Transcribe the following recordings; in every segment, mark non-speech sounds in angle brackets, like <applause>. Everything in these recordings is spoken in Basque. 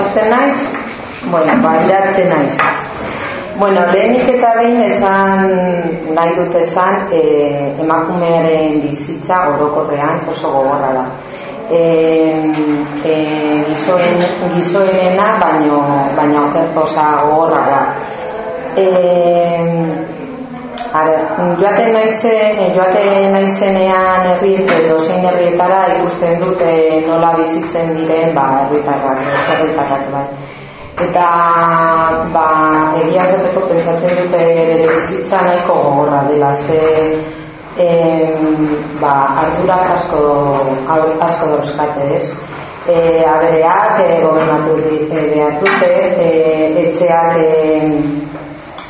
hasten naiz? Bueno, ba, idatzen naiz. Bueno, lehenik eta behin esan nahi dut esan e, emakumearen bizitza orokorrean oso gogorra da. E, e, gizoen, gizoenena baino, baina okerposa gogorra da. E, A ber, joaten naizen, eh, joaten naizenean herri edo zein herrietara ikusten dute nola bizitzen diren, ba, herritarrak, herritarrak bai. Eta ba, egia esateko pentsatzen dute bere bizitza nahiko gogorra dela, ze em, ba, ardurak asko, asko dauzkate, ez? E, abereak e, gobernatu e, behar dute, e, etxeak e,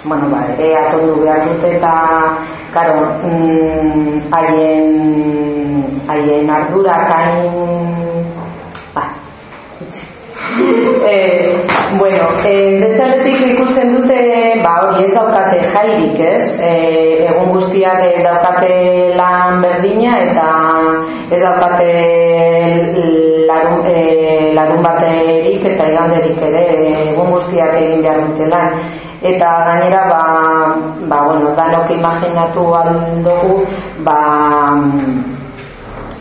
bueno, ba, ere atondu behar dute eta karo, mm, haien haien ardura kain ba, <laughs> e, bueno, e, beste aletik ikusten dute ba, hori ez daukate jairik ez? E, egun guztiak daukate lan berdina eta ez daukate larun, e, larun baterik eta iganderik ere egun guztiak egin behar dute lan eta gainera ba, ba bueno, danok imaginatu aldugu ba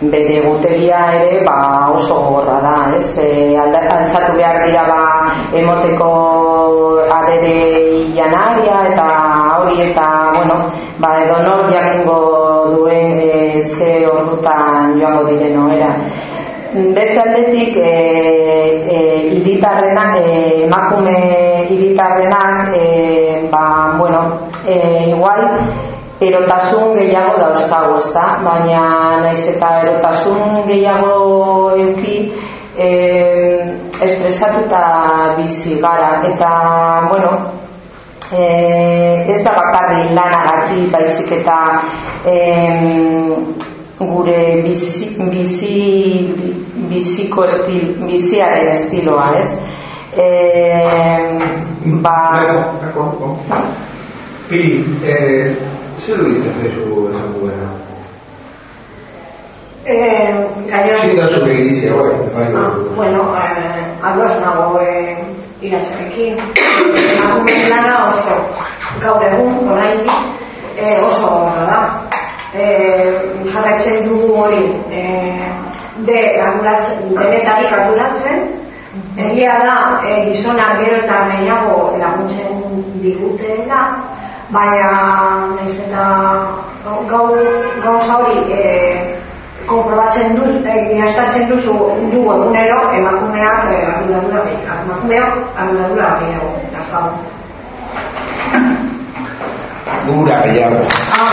bere gutegia ere ba oso gogorra da, ez? E, altzatu behar dira ba emoteko abere janaria eta hori eta bueno, ba edo nor jakingo duen e, ze ordutan joango diren ohera. Beste aldetik e, e, iritarrenak, e, emakume iritarrenak, e, ba, bueno, e, igual, erotasun gehiago dauzkago, ez da? Baina, naiz eta erotasun gehiago euki, e, estresatuta bizi gara. Eta, bueno, e, ez da bakarri lanagati baizik eta e, gure bizi, bizi biziko estil, biziaren estiloa, ez? Eh, ba... Pili, eh, zer du ditzen zaizu esan duena? Eh, gaino... Zin da zure iritzia, bai, bai, ah, bueno, eh, ados nago eh, iratxarekin. Emakumeen lana oso gaur egun, orain eh, oso gorra da e, jarraitzen dugu hori e, de arduratzen, denetarik arduratzen egia da e, gizonak gero eta gehiago laguntzen digutela baina nahiz eta gau, gauza hori e, konprobatzen duz, e, duzu du egunero emakumeak e, arduradura gehiago emakumeak arduradura gehiago Gura gehiago. Ah.